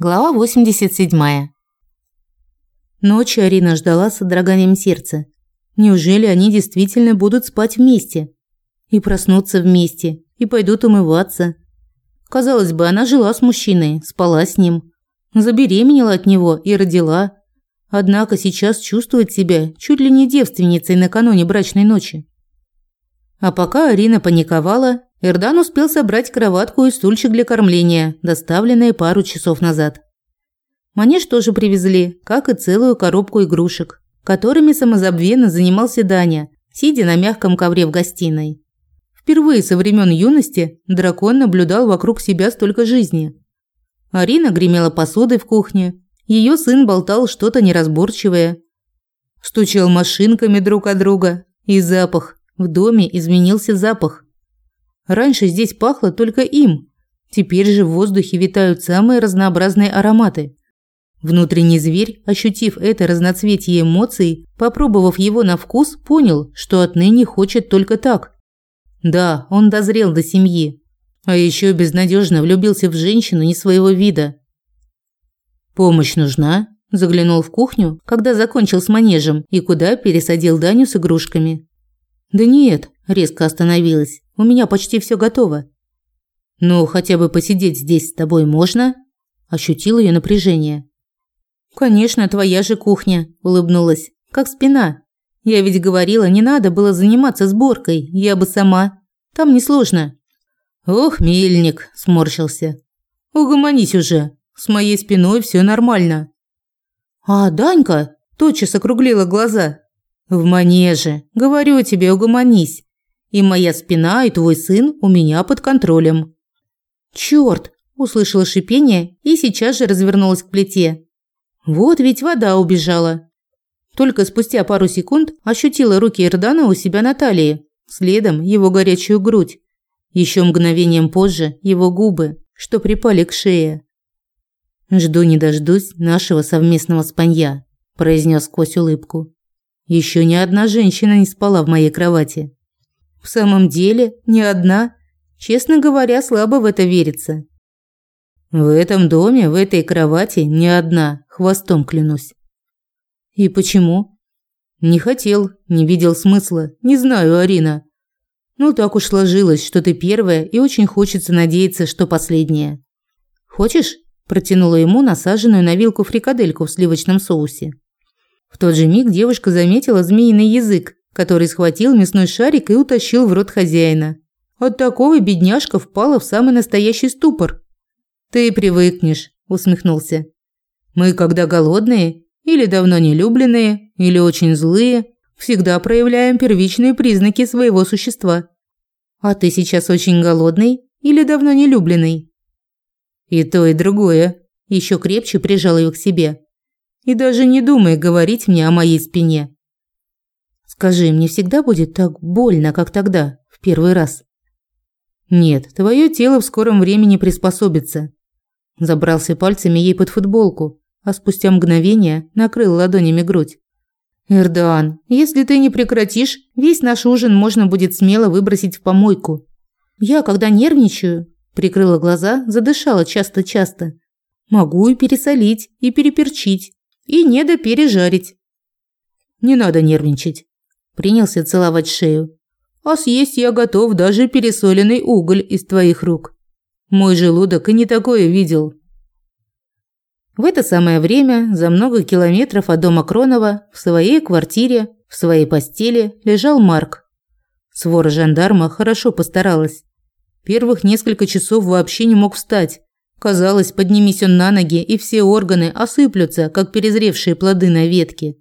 Глава 87. Ночью Арина ждала с содроганием сердца. Неужели они действительно будут спать вместе? И проснуться вместе, и пойдут умываться. Казалось бы, она жила с мужчиной, спала с ним, забеременела от него и родила. Однако сейчас чувствует себя чуть ли не девственницей накануне брачной ночи. А пока Арина паниковала, Эрдан успел собрать кроватку и стульчик для кормления, доставленные пару часов назад. Манеж тоже привезли, как и целую коробку игрушек, которыми самозабвенно занимался Даня, сидя на мягком ковре в гостиной. Впервые со времен юности дракон наблюдал вокруг себя столько жизни. Арина гремела посудой в кухне, ее сын болтал что-то неразборчивое, стучал машинками друг от друга, и запах. В доме изменился запах. Раньше здесь пахло только им. Теперь же в воздухе витают самые разнообразные ароматы. Внутренний зверь, ощутив это разноцветие эмоций, попробовав его на вкус, понял, что отныне хочет только так. Да, он дозрел до семьи, а еще безнадежно влюбился в женщину не своего вида. Помощь нужна? Заглянул в кухню, когда закончил с манежем, и куда пересадил Даню с игрушками. Да нет, резко остановилась. У меня почти все готово. Ну, хотя бы посидеть здесь с тобой можно? Ощутила ее напряжение. Конечно, твоя же кухня, улыбнулась. Как спина. Я ведь говорила, не надо было заниматься сборкой, я бы сама. Там несложно. Ох, мельник, сморщился. Угомонись уже. С моей спиной все нормально. А Данька тотчас округлила глаза. В манеже. Говорю тебе, угомонись. И моя спина, и твой сын у меня под контролем. Чёрт, услышала шипение и сейчас же развернулась к плите. Вот ведь вода убежала. Только спустя пару секунд ощутила руки Эрдана у себя на талии, следом его горячую грудь. Еще мгновением позже его губы, что припали к шее. Жду не дождусь нашего совместного спанья, произнес сквозь улыбку. Еще ни одна женщина не спала в моей кровати. В самом деле, не одна. Честно говоря, слабо в это верится. В этом доме, в этой кровати не одна, хвостом клянусь. И почему? Не хотел, не видел смысла. Не знаю, Арина. Ну так уж сложилось, что ты первая, и очень хочется надеяться, что последняя. Хочешь? Протянула ему насаженную на вилку фрикадельку в сливочном соусе. В тот же миг девушка заметила змеиный язык, который схватил мясной шарик и утащил в рот хозяина. От такого бедняжка впала в самый настоящий ступор. «Ты привыкнешь», – усмехнулся. «Мы, когда голодные, или давно нелюбленные, или очень злые, всегда проявляем первичные признаки своего существа. А ты сейчас очень голодный или давно нелюбленный?» «И то, и другое», – еще крепче прижал ее к себе. «И даже не думай говорить мне о моей спине. Скажи, мне всегда будет так больно, как тогда, в первый раз? Нет, твое тело в скором времени приспособится. Забрался пальцами ей под футболку, а спустя мгновение накрыл ладонями грудь. Эрдан, если ты не прекратишь, весь наш ужин можно будет смело выбросить в помойку. Я, когда нервничаю, прикрыла глаза, задышала часто-часто. Могу и пересолить, и переперчить, и недопережарить. Не надо нервничать принялся целовать шею. А съесть я готов даже пересоленный уголь из твоих рук. Мой желудок и не такое видел. В это самое время, за много километров от дома Кронова, в своей квартире, в своей постели лежал Марк. Свора жандарма хорошо постаралась. Первых несколько часов вообще не мог встать. Казалось, поднимись он на ноги, и все органы осыплются, как перезревшие плоды на ветке.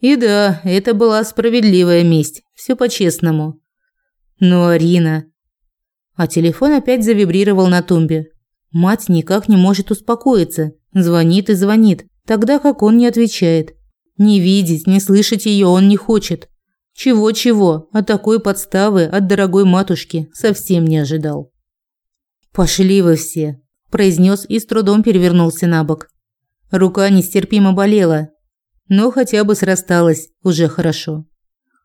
И да, это была справедливая месть, все по-честному. Но Арина... А телефон опять завибрировал на тумбе. Мать никак не может успокоиться, звонит и звонит, тогда как он не отвечает. Не видеть, не слышать ее он не хочет. Чего-чего, а такой подставы от дорогой матушки совсем не ожидал. «Пошли вы все», – произнес и с трудом перевернулся на бок. Рука нестерпимо болела, но хотя бы срасталось, уже хорошо.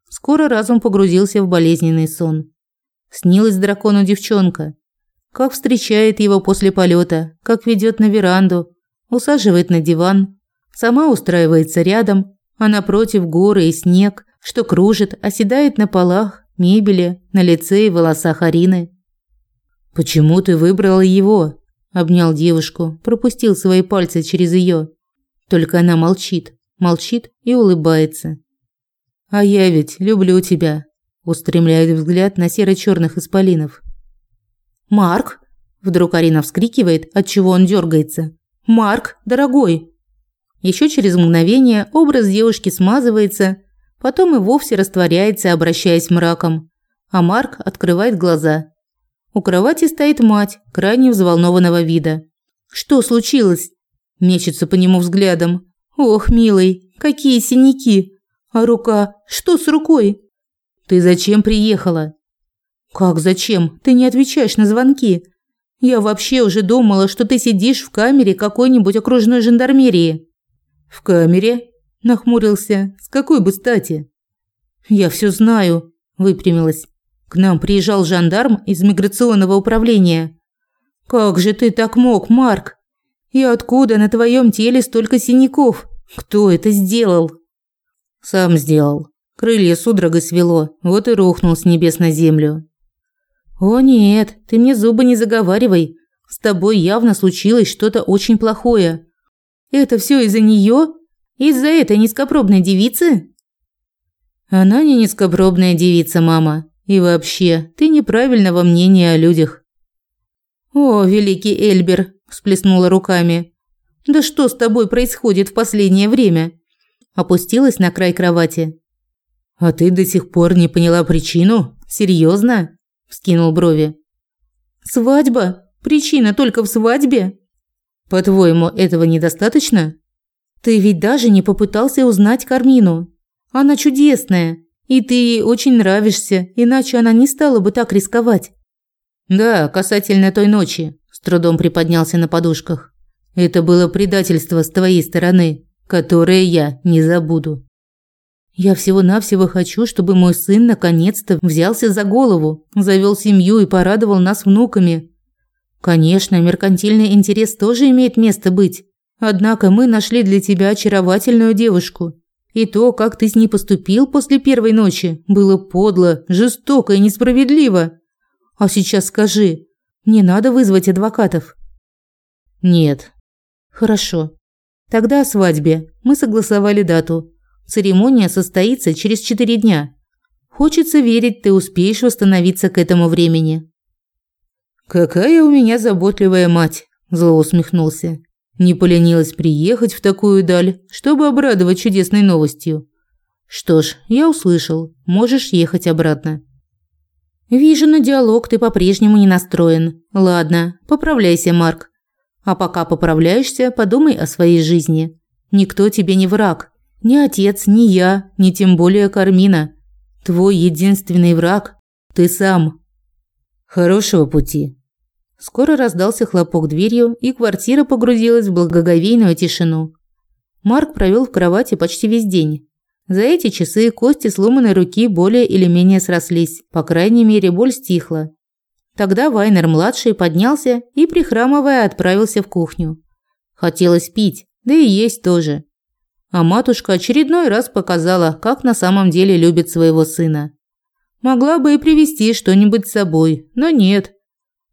Скоро разум погрузился в болезненный сон. Снилась дракону девчонка. Как встречает его после полета, как ведет на веранду, усаживает на диван, сама устраивается рядом, а напротив горы и снег, что кружит, оседает на полах, мебели, на лице и волосах Арины. «Почему ты выбрала его?» – обнял девушку, пропустил свои пальцы через ее. Только она молчит, молчит и улыбается. «А я ведь люблю тебя», – устремляет взгляд на серо черных исполинов. «Марк!» – вдруг Арина вскрикивает, от чего он дергается. «Марк, дорогой!» Еще через мгновение образ девушки смазывается, потом и вовсе растворяется, обращаясь мраком, а Марк открывает глаза. У кровати стоит мать, крайне взволнованного вида. «Что случилось?» Мечется по нему взглядом. «Ох, милый, какие синяки! А рука? Что с рукой?» «Ты зачем приехала?» «Как зачем? Ты не отвечаешь на звонки. Я вообще уже думала, что ты сидишь в камере какой-нибудь окружной жандармерии». «В камере?» – нахмурился. «С какой бы стати?» «Я все знаю», – выпрямилась. «К нам приезжал жандарм из миграционного управления». «Как же ты так мог, Марк? И откуда на твоем теле столько синяков? Кто это сделал?» «Сам сделал. Крылья судорогой свело, вот и рухнул с небес на землю». «О нет, ты мне зубы не заговаривай. С тобой явно случилось что-то очень плохое. Это все из-за нее? Из-за этой низкопробной девицы?» «Она не низкопробная девица, мама. И вообще, ты неправильного мнения о людях». «О, великий Эльбер!» – всплеснула руками. «Да что с тобой происходит в последнее время?» Опустилась на край кровати. «А ты до сих пор не поняла причину? Серьезно? вскинул брови. Свадьба? Причина только в свадьбе? По-твоему, этого недостаточно? Ты ведь даже не попытался узнать Кармину. Она чудесная, и ты ей очень нравишься, иначе она не стала бы так рисковать. Да, касательно той ночи, с трудом приподнялся на подушках. Это было предательство с твоей стороны, которое я не забуду. Я всего-навсего хочу, чтобы мой сын наконец-то взялся за голову, завел семью и порадовал нас внуками. Конечно, меркантильный интерес тоже имеет место быть. Однако мы нашли для тебя очаровательную девушку. И то, как ты с ней поступил после первой ночи, было подло, жестоко и несправедливо. А сейчас скажи, мне надо вызвать адвокатов? Нет. Хорошо. Тогда о свадьбе. Мы согласовали дату. Церемония состоится через четыре дня. Хочется верить, ты успеешь восстановиться к этому времени. Какая у меня заботливая мать, зло усмехнулся. Не поленилась приехать в такую даль, чтобы обрадовать чудесной новостью. Что ж, я услышал. Можешь ехать обратно. Вижу, на диалог ты по-прежнему не настроен. Ладно, поправляйся, Марк. А пока поправляешься, подумай о своей жизни. Никто тебе не враг. Ни отец, ни я, ни тем более Кармина. Твой единственный враг – ты сам. Хорошего пути. Скоро раздался хлопок дверью, и квартира погрузилась в благоговейную тишину. Марк провел в кровати почти весь день. За эти часы кости сломанной руки более или менее срослись, по крайней мере, боль стихла. Тогда Вайнер-младший поднялся и, прихрамывая, отправился в кухню. Хотелось пить, да и есть тоже. А матушка очередной раз показала, как на самом деле любит своего сына. Могла бы и привезти что-нибудь с собой, но нет.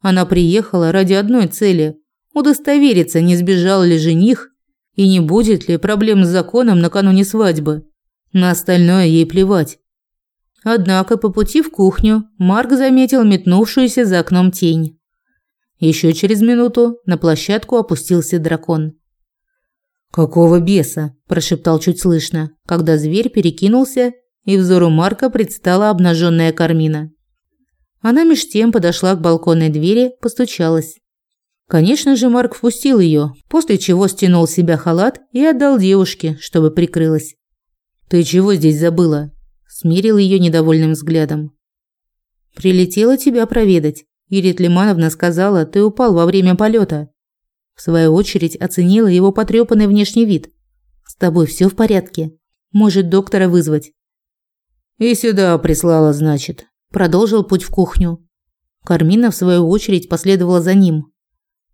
Она приехала ради одной цели – удостовериться, не сбежал ли жених и не будет ли проблем с законом накануне свадьбы. На остальное ей плевать. Однако по пути в кухню Марк заметил метнувшуюся за окном тень. Еще через минуту на площадку опустился дракон. «Какого беса?» – прошептал чуть слышно, когда зверь перекинулся, и взору Марка предстала обнаженная Кармина. Она меж тем подошла к балконной двери, постучалась. Конечно же, Марк впустил ее, после чего стянул с себя халат и отдал девушке, чтобы прикрылась. «Ты чего здесь забыла?» – смирил ее недовольным взглядом. «Прилетела тебя проведать. Ирит Лимановна сказала, ты упал во время полета. В свою очередь оценила его потрепанный внешний вид. «С тобой все в порядке? Может, доктора вызвать?» «И сюда прислала, значит», – продолжил путь в кухню. Кармина, в свою очередь, последовала за ним.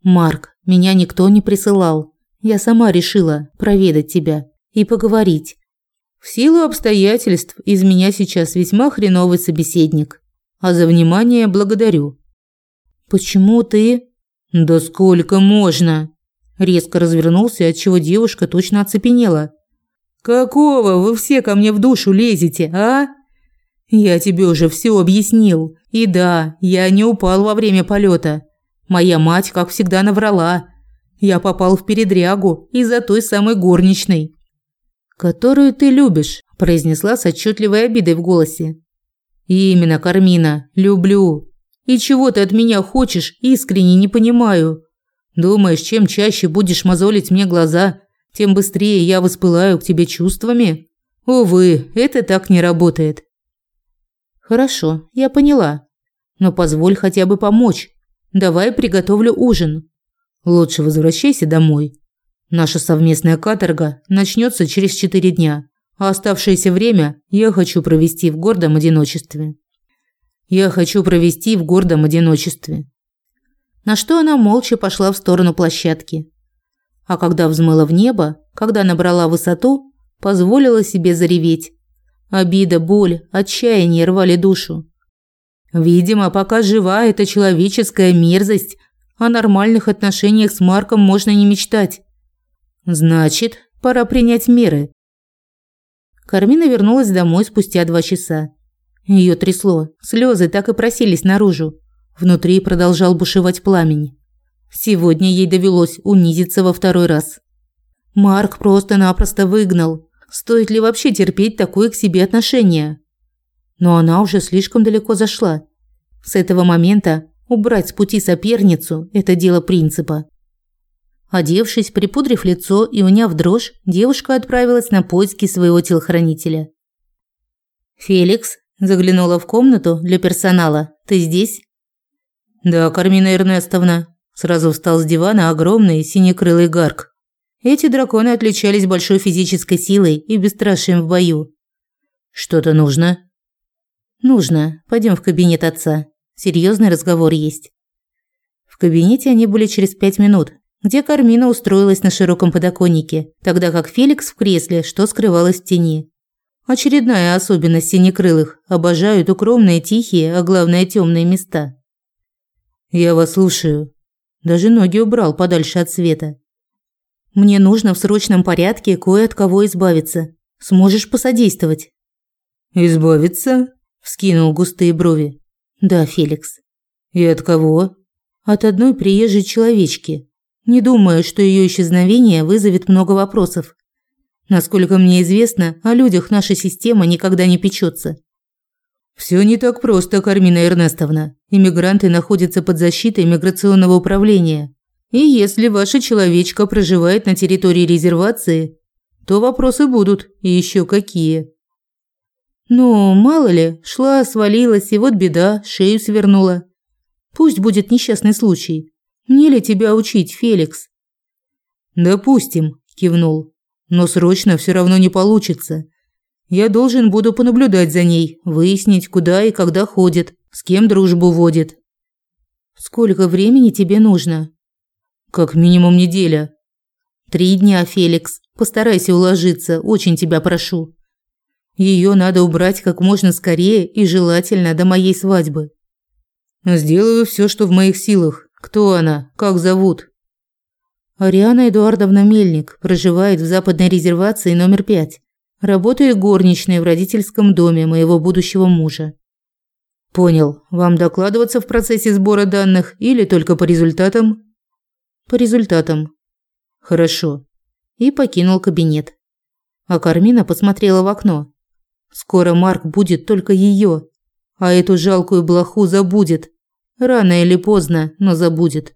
«Марк, меня никто не присылал. Я сама решила проведать тебя и поговорить. В силу обстоятельств из меня сейчас весьма хреновый собеседник. А за внимание благодарю. Почему ты? Да сколько можно? Резко развернулся, отчего девушка точно оцепенела. Какого вы все ко мне в душу лезете, а? Я тебе уже все объяснил. И да, я не упал во время полета. Моя мать, как всегда, наврала. Я попал в передрягу из-за той самой горничной, которую ты любишь, произнесла с отчетливой обидой в голосе. Именно, Кармина, люблю. И чего ты от меня хочешь, искренне не понимаю. Думаешь, чем чаще будешь мозолить мне глаза, тем быстрее я воспылаю к тебе чувствами? Увы, это так не работает. Хорошо, я поняла. Но позволь хотя бы помочь. Давай приготовлю ужин. Лучше возвращайся домой. Наша совместная каторга начнется через четыре дня, а оставшееся время я хочу провести в гордом одиночестве. Я хочу провести в гордом одиночестве. На что она молча пошла в сторону площадки. А когда взмыла в небо, когда набрала высоту, позволила себе зареветь. Обида, боль, отчаяние рвали душу. Видимо, пока жива эта человеческая мерзость, о нормальных отношениях с Марком можно не мечтать. Значит, пора принять меры. Кармина вернулась домой спустя два часа. Ее трясло, слезы так и просились наружу. Внутри продолжал бушевать пламень. Сегодня ей довелось унизиться во второй раз. Марк просто-напросто выгнал. Стоит ли вообще терпеть такое к себе отношение? Но она уже слишком далеко зашла. С этого момента убрать с пути соперницу – это дело принципа. Одевшись, припудрив лицо и уняв дрожь, девушка отправилась на поиски своего телохранителя. «Феликс», – заглянула в комнату для персонала, – «ты здесь?» «Да, Кармина Эрнестовна», – сразу встал с дивана огромный синекрылый гарк. Эти драконы отличались большой физической силой и бесстрашием в бою. «Что-то нужно?» «Нужно. Пойдем в кабинет отца. Серьезный разговор есть». В кабинете они были через пять минут, где Кармина устроилась на широком подоконнике, тогда как Феликс в кресле, что скрывалось в тени. Очередная особенность синекрылых – обожают укромные, тихие, а главное темные места. «Я вас слушаю». Даже ноги убрал подальше от света. Мне нужно в срочном порядке кое от кого избавиться. Сможешь посодействовать? Избавиться? вскинул густые брови. Да, Феликс. И от кого? От одной приезжей человечки. Не думаю, что ее исчезновение вызовет много вопросов. Насколько мне известно, о людях наша система никогда не печется. Все не так просто, Кармина Эрнестовна. Иммигранты находятся под защитой миграционного управления. И если ваша человечка проживает на территории резервации, то вопросы будут, и еще какие. Ну, мало ли, шла, свалилась, и вот беда, шею свернула. Пусть будет несчастный случай. Мне ли тебя учить, Феликс? Допустим, кивнул. Но срочно все равно не получится. Я должен буду понаблюдать за ней, выяснить, куда и когда ходит, с кем дружбу водит. Сколько времени тебе нужно? Как минимум неделя. Три дня, Феликс. Постарайся уложиться, очень тебя прошу. Ее надо убрать как можно скорее и желательно до моей свадьбы. Сделаю все, что в моих силах. Кто она? Как зовут? Ариана Эдуардовна Мельник проживает в западной резервации номер пять. Работает горничной в родительском доме моего будущего мужа. Понял. Вам докладываться в процессе сбора данных или только по результатам? По результатам. Хорошо. И покинул кабинет. А Кармина посмотрела в окно. Скоро Марк будет только ее, а эту жалкую блоху забудет. Рано или поздно, но забудет.